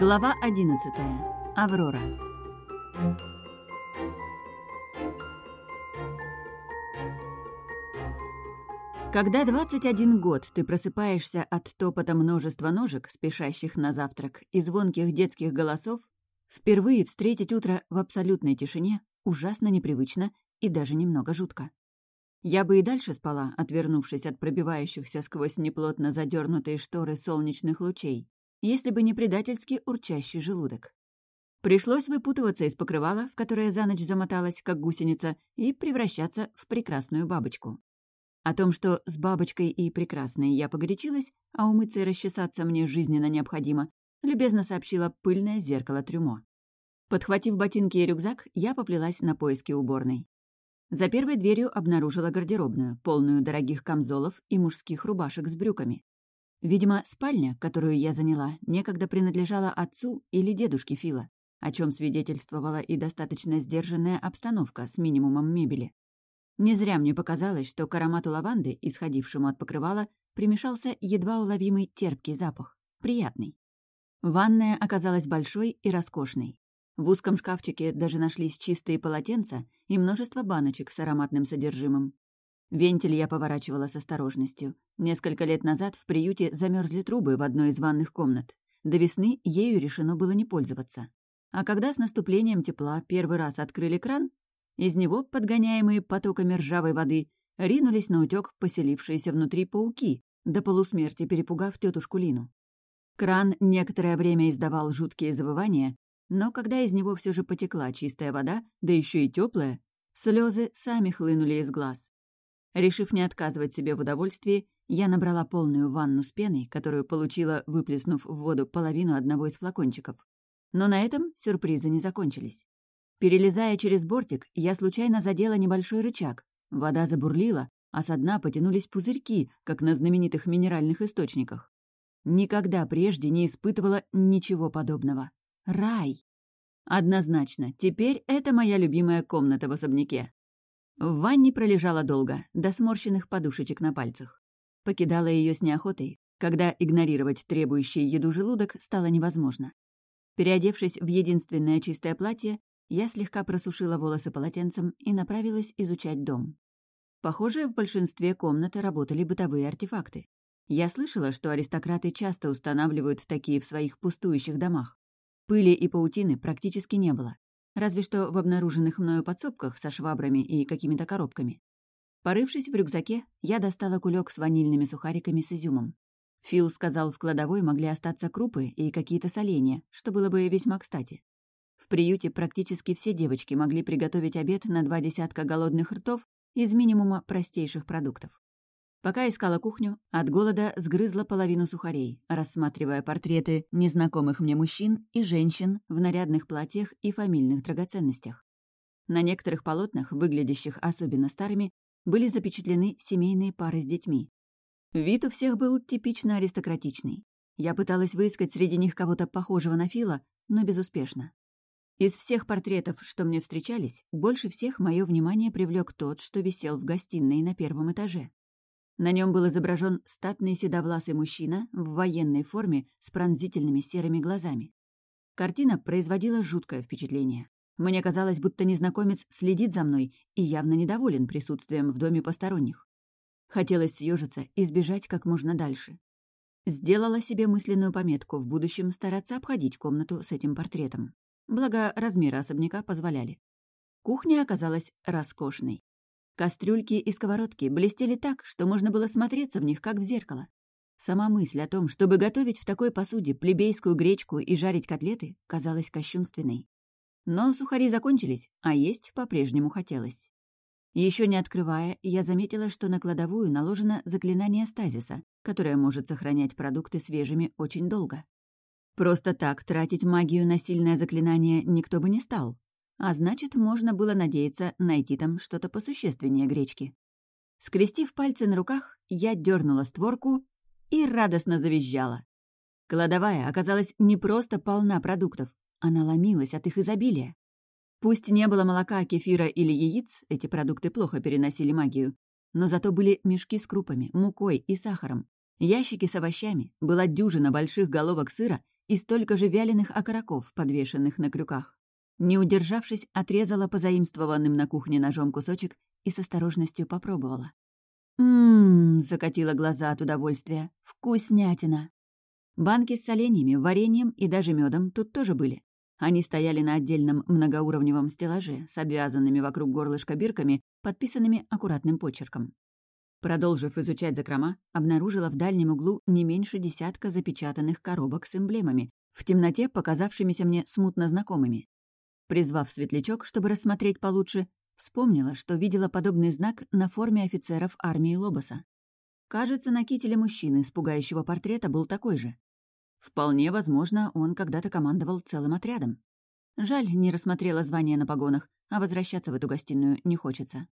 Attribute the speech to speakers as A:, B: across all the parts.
A: Глава 11. Аврора. Когда 21 год ты просыпаешься от топота множества ножек, спешащих на завтрак, и звонких детских голосов, впервые встретить утро в абсолютной тишине ужасно непривычно и даже немного жутко. Я бы и дальше спала, отвернувшись от пробивающихся сквозь неплотно задернутые шторы солнечных лучей, если бы не предательски урчащий желудок. Пришлось выпутываться из покрывала, в которое за ночь замоталась, как гусеница, и превращаться в прекрасную бабочку. О том, что с бабочкой и прекрасной я погорячилась, а умыться и расчесаться мне жизненно необходимо, любезно сообщила пыльное зеркало трюмо. Подхватив ботинки и рюкзак, я поплелась на поиски уборной. За первой дверью обнаружила гардеробную, полную дорогих камзолов и мужских рубашек с брюками. Видимо, спальня, которую я заняла, некогда принадлежала отцу или дедушке Фила, о чем свидетельствовала и достаточно сдержанная обстановка с минимумом мебели. Не зря мне показалось, что к аромату лаванды, исходившему от покрывала, примешался едва уловимый терпкий запах. Приятный. Ванная оказалась большой и роскошной. В узком шкафчике даже нашлись чистые полотенца и множество баночек с ароматным содержимым. Вентиль я поворачивала с осторожностью. Несколько лет назад в приюте замерзли трубы в одной из ванных комнат. До весны ею решено было не пользоваться. А когда с наступлением тепла первый раз открыли кран, из него, подгоняемые потоками ржавой воды, ринулись на утёк поселившиеся внутри пауки, до полусмерти перепугав тетушку Лину. Кран некоторое время издавал жуткие завывания, но когда из него все же потекла чистая вода, да еще и теплая, слезы сами хлынули из глаз. Решив не отказывать себе в удовольствии, я набрала полную ванну с пеной, которую получила, выплеснув в воду половину одного из флакончиков. Но на этом сюрпризы не закончились. Перелезая через бортик, я случайно задела небольшой рычаг. Вода забурлила, а со дна потянулись пузырьки, как на знаменитых минеральных источниках. Никогда прежде не испытывала ничего подобного. Рай! Однозначно, теперь это моя любимая комната в особняке. В ванне пролежала долго, до сморщенных подушечек на пальцах. Покидала ее с неохотой, когда игнорировать требующий еду желудок стало невозможно. Переодевшись в единственное чистое платье, я слегка просушила волосы полотенцем и направилась изучать дом. Похоже, в большинстве комнат работали бытовые артефакты. Я слышала, что аристократы часто устанавливают такие в своих пустующих домах. Пыли и паутины практически не было разве что в обнаруженных мною подсобках со швабрами и какими-то коробками. Порывшись в рюкзаке, я достала кулек с ванильными сухариками с изюмом. Фил сказал, в кладовой могли остаться крупы и какие-то соленья, что было бы весьма кстати. В приюте практически все девочки могли приготовить обед на два десятка голодных ртов из минимума простейших продуктов. Пока искала кухню, от голода сгрызла половину сухарей, рассматривая портреты незнакомых мне мужчин и женщин в нарядных платьях и фамильных драгоценностях. На некоторых полотнах, выглядящих особенно старыми, были запечатлены семейные пары с детьми. Вид у всех был типично аристократичный. Я пыталась выискать среди них кого-то похожего на Фила, но безуспешно. Из всех портретов, что мне встречались, больше всех мое внимание привлек тот, что висел в гостиной на первом этаже. На нем был изображен статный седовласый мужчина в военной форме с пронзительными серыми глазами. Картина производила жуткое впечатление. Мне казалось, будто незнакомец следит за мной и явно недоволен присутствием в доме посторонних. Хотелось съежиться и сбежать как можно дальше. Сделала себе мысленную пометку в будущем стараться обходить комнату с этим портретом. Благо, размеры особняка позволяли. Кухня оказалась роскошной. Кастрюльки и сковородки блестели так, что можно было смотреться в них, как в зеркало. Сама мысль о том, чтобы готовить в такой посуде плебейскую гречку и жарить котлеты, казалась кощунственной. Но сухари закончились, а есть по-прежнему хотелось. Еще не открывая, я заметила, что на кладовую наложено заклинание стазиса, которое может сохранять продукты свежими очень долго. Просто так тратить магию на сильное заклинание никто бы не стал, а значит, можно было надеяться найти там что-то посущественнее гречки. Скрестив пальцы на руках, я дернула створку и радостно завизжала. Кладовая оказалась не просто полна продуктов, она ломилась от их изобилия. Пусть не было молока, кефира или яиц, эти продукты плохо переносили магию, но зато были мешки с крупами, мукой и сахаром, ящики с овощами, была дюжина больших головок сыра и столько же вяленых окороков, подвешенных на крюках. Не удержавшись, отрезала позаимствованным на кухне ножом кусочек и с осторожностью попробовала. «Ммм», — закатила глаза от удовольствия, — «вкуснятина». Банки с соленьями, вареньем и даже медом тут тоже были. Они стояли на отдельном многоуровневом стеллаже с обвязанными вокруг горлышка бирками, подписанными аккуратным почерком. Продолжив изучать закрома, обнаружила в дальнем углу не меньше десятка запечатанных коробок с эмблемами, в темноте показавшимися мне смутно знакомыми. Призвав светлячок, чтобы рассмотреть получше, вспомнила, что видела подобный знак на форме офицеров армии Лобоса. Кажется, на кителе мужчины с пугающего портрета был такой же. Вполне возможно, он когда-то командовал целым отрядом. Жаль, не рассмотрела звание на погонах, а возвращаться в эту гостиную не хочется.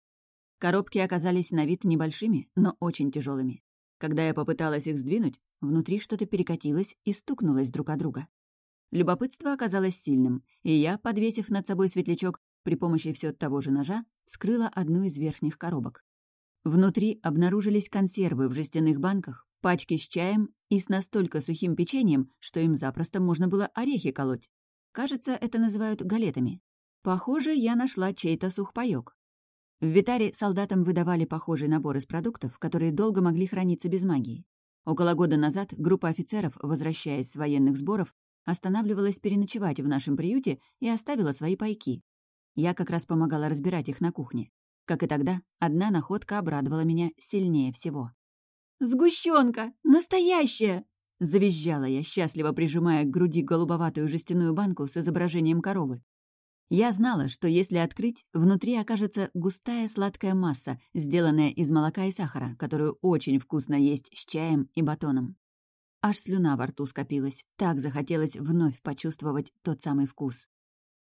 A: Коробки оказались на вид небольшими, но очень тяжелыми. Когда я попыталась их сдвинуть, внутри что-то перекатилось и стукнулось друг о друга. Любопытство оказалось сильным, и я, подвесив над собой светлячок, при помощи все того же ножа вскрыла одну из верхних коробок. Внутри обнаружились консервы в жестяных банках, пачки с чаем и с настолько сухим печеньем, что им запросто можно было орехи колоть. Кажется, это называют галетами. Похоже, я нашла чей-то сухпайок. В Витаре солдатам выдавали похожий набор из продуктов, которые долго могли храниться без магии. Около года назад группа офицеров, возвращаясь с военных сборов, останавливалась переночевать в нашем приюте и оставила свои пайки. Я как раз помогала разбирать их на кухне. Как и тогда, одна находка обрадовала меня сильнее всего. «Сгущенка! Настоящая!» Завизжала я, счастливо прижимая к груди голубоватую жестяную банку с изображением коровы. Я знала, что если открыть, внутри окажется густая сладкая масса, сделанная из молока и сахара, которую очень вкусно есть с чаем и батоном. Аж слюна во рту скопилась, так захотелось вновь почувствовать тот самый вкус.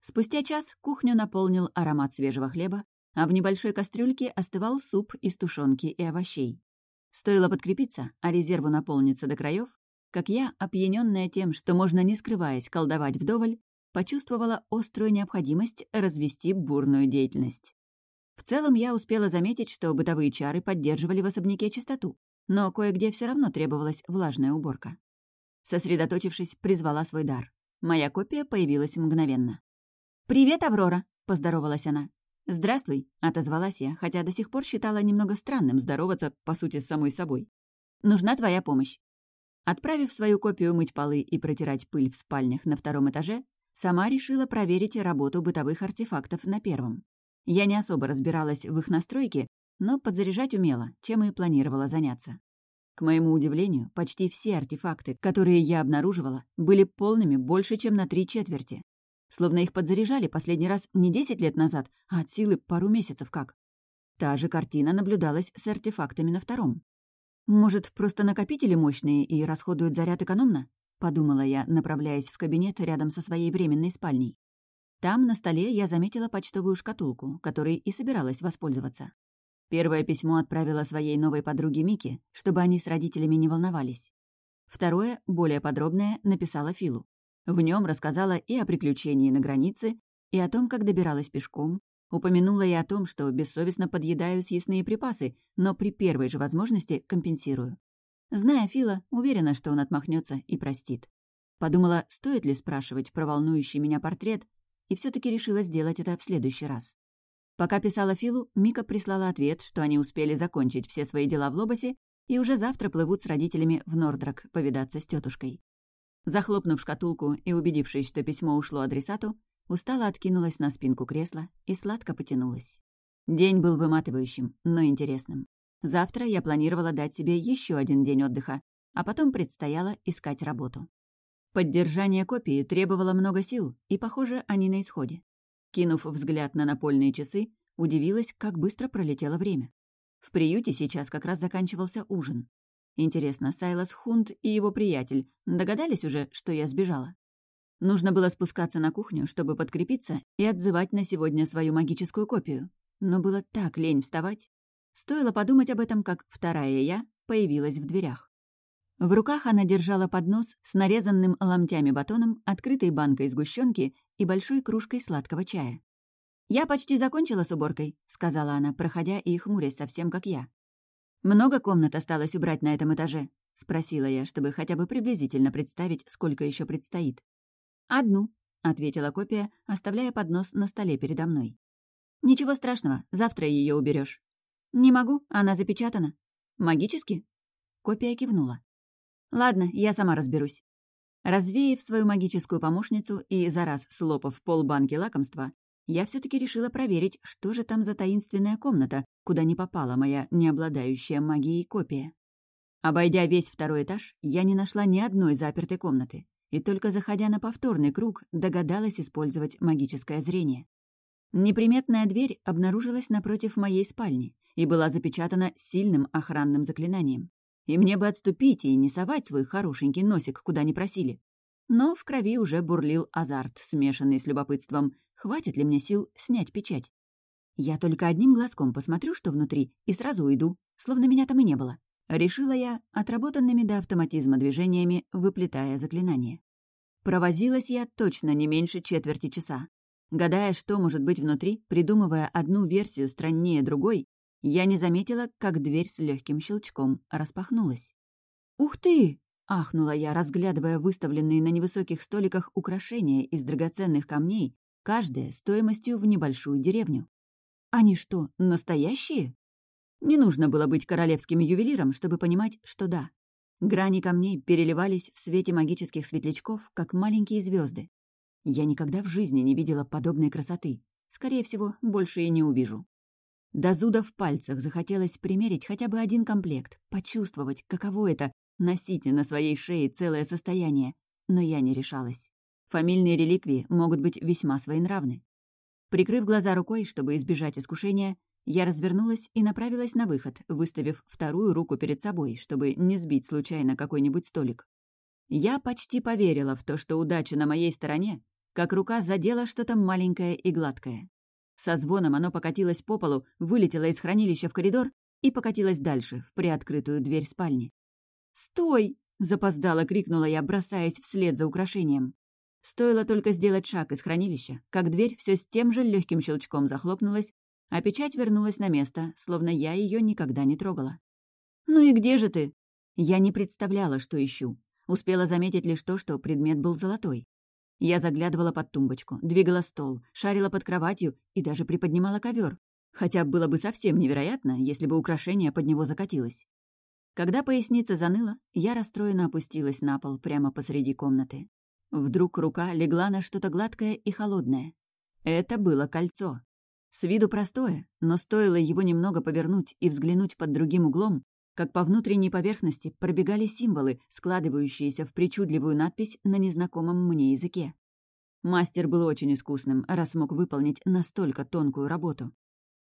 A: Спустя час кухню наполнил аромат свежего хлеба, а в небольшой кастрюльке остывал суп из тушенки и овощей. Стоило подкрепиться, а резерву наполниться до краев, как я, опьяненная тем, что можно не скрываясь колдовать вдоволь, почувствовала острую необходимость развести бурную деятельность. В целом я успела заметить, что бытовые чары поддерживали в особняке чистоту, но кое-где все равно требовалась влажная уборка. Сосредоточившись, призвала свой дар. Моя копия появилась мгновенно. «Привет, Аврора!» — поздоровалась она. «Здравствуй», — отозвалась я, хотя до сих пор считала немного странным здороваться, по сути, с самой собой. «Нужна твоя помощь». Отправив свою копию мыть полы и протирать пыль в спальнях на втором этаже, сама решила проверить работу бытовых артефактов на первом. Я не особо разбиралась в их настройке, но подзаряжать умела, чем и планировала заняться. К моему удивлению, почти все артефакты, которые я обнаруживала, были полными больше, чем на три четверти. Словно их подзаряжали последний раз не десять лет назад, а от силы пару месяцев как. Та же картина наблюдалась с артефактами на втором. Может, просто накопители мощные и расходуют заряд экономно? Подумала я, направляясь в кабинет рядом со своей временной спальней. Там на столе я заметила почтовую шкатулку, которой и собиралась воспользоваться. Первое письмо отправила своей новой подруге Мике, чтобы они с родителями не волновались. Второе, более подробное, написала Филу. В нем рассказала и о приключении на границе, и о том, как добиралась пешком, упомянула и о том, что бессовестно подъедаю съестные припасы, но при первой же возможности компенсирую. Зная Фила, уверена, что он отмахнется и простит. Подумала, стоит ли спрашивать про волнующий меня портрет, и все таки решила сделать это в следующий раз. Пока писала Филу, Мика прислала ответ, что они успели закончить все свои дела в Лобосе и уже завтра плывут с родителями в Нордрак повидаться с тетушкой. Захлопнув шкатулку и убедившись, что письмо ушло адресату, устало откинулась на спинку кресла и сладко потянулась. День был выматывающим, но интересным. Завтра я планировала дать себе еще один день отдыха, а потом предстояло искать работу. Поддержание копии требовало много сил, и, похоже, они на исходе. Кинув взгляд на напольные часы, удивилась, как быстро пролетело время. В приюте сейчас как раз заканчивался ужин. Интересно, Сайлас Хунт и его приятель догадались уже, что я сбежала? Нужно было спускаться на кухню, чтобы подкрепиться и отзывать на сегодня свою магическую копию. Но было так лень вставать. Стоило подумать об этом, как вторая я появилась в дверях. В руках она держала поднос с нарезанным ломтями батоном, открытой банкой сгущенки и большой кружкой сладкого чая. «Я почти закончила с уборкой», — сказала она, проходя и хмурясь совсем как я. «Много комнат осталось убрать на этом этаже?» — спросила я, чтобы хотя бы приблизительно представить, сколько еще предстоит. «Одну», — ответила копия, оставляя поднос на столе передо мной. «Ничего страшного, завтра ее уберешь. «Не могу, она запечатана». «Магически?» Копия кивнула. «Ладно, я сама разберусь». Развеяв свою магическую помощницу и за раз слопав полбанки лакомства, я все таки решила проверить, что же там за таинственная комната, куда не попала моя не обладающая магией копия. Обойдя весь второй этаж, я не нашла ни одной запертой комнаты, и только заходя на повторный круг, догадалась использовать магическое зрение. Неприметная дверь обнаружилась напротив моей спальни и была запечатана сильным охранным заклинанием. И мне бы отступить и не совать свой хорошенький носик, куда не просили. Но в крови уже бурлил азарт, смешанный с любопытством. Хватит ли мне сил снять печать? Я только одним глазком посмотрю, что внутри, и сразу уйду, словно меня там и не было. Решила я, отработанными до автоматизма движениями, выплетая заклинание. Провозилась я точно не меньше четверти часа. Гадая, что может быть внутри, придумывая одну версию страннее другой, я не заметила, как дверь с легким щелчком распахнулась. «Ух ты!» — ахнула я, разглядывая выставленные на невысоких столиках украшения из драгоценных камней, каждая стоимостью в небольшую деревню. «Они что, настоящие?» Не нужно было быть королевским ювелиром, чтобы понимать, что да. Грани камней переливались в свете магических светлячков, как маленькие звезды. Я никогда в жизни не видела подобной красоты. Скорее всего, больше и не увижу. До зуда в пальцах захотелось примерить хотя бы один комплект, почувствовать, каково это — носить на своей шее целое состояние. Но я не решалась. Фамильные реликвии могут быть весьма своенравны. Прикрыв глаза рукой, чтобы избежать искушения, я развернулась и направилась на выход, выставив вторую руку перед собой, чтобы не сбить случайно какой-нибудь столик. Я почти поверила в то, что удача на моей стороне, как рука задела что-то маленькое и гладкое. Со звоном оно покатилось по полу, вылетело из хранилища в коридор и покатилось дальше, в приоткрытую дверь спальни. «Стой!» — запоздало крикнула я, бросаясь вслед за украшением. Стоило только сделать шаг из хранилища, как дверь все с тем же легким щелчком захлопнулась, а печать вернулась на место, словно я ее никогда не трогала. «Ну и где же ты?» Я не представляла, что ищу. Успела заметить лишь то, что предмет был золотой. Я заглядывала под тумбочку, двигала стол, шарила под кроватью и даже приподнимала ковер. Хотя было бы совсем невероятно, если бы украшение под него закатилось. Когда поясница заныла, я расстроенно опустилась на пол прямо посреди комнаты. Вдруг рука легла на что-то гладкое и холодное. Это было кольцо. С виду простое, но стоило его немного повернуть и взглянуть под другим углом, как по внутренней поверхности пробегали символы, складывающиеся в причудливую надпись на незнакомом мне языке. Мастер был очень искусным, раз мог выполнить настолько тонкую работу.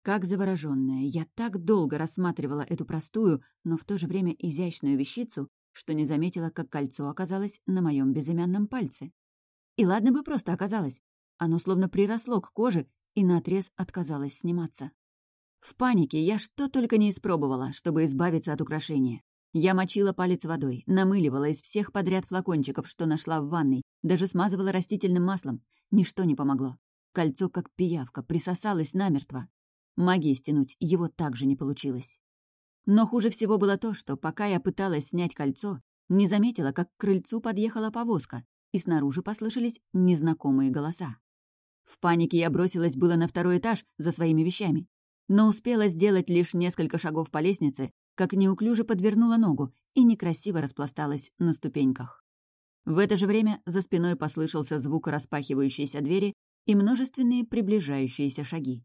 A: Как заворожённая, я так долго рассматривала эту простую, но в то же время изящную вещицу, что не заметила, как кольцо оказалось на моем безымянном пальце. И ладно бы просто оказалось. Оно словно приросло к коже и наотрез отказалась сниматься. В панике я что только не испробовала, чтобы избавиться от украшения. Я мочила палец водой, намыливала из всех подряд флакончиков, что нашла в ванной, даже смазывала растительным маслом. Ничто не помогло. Кольцо, как пиявка, присосалось намертво. Магии стянуть его также не получилось. Но хуже всего было то, что пока я пыталась снять кольцо, не заметила, как к крыльцу подъехала повозка, и снаружи послышались незнакомые голоса. В панике я бросилась было на второй этаж за своими вещами, но успела сделать лишь несколько шагов по лестнице, как неуклюже подвернула ногу и некрасиво распласталась на ступеньках. В это же время за спиной послышался звук распахивающейся двери и множественные приближающиеся шаги.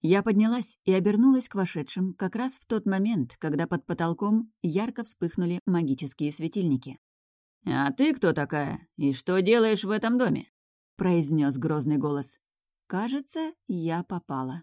A: Я поднялась и обернулась к вошедшим как раз в тот момент, когда под потолком ярко вспыхнули магические светильники. «А ты кто такая? И что делаешь в этом доме?» произнес грозный голос. «Кажется, я попала».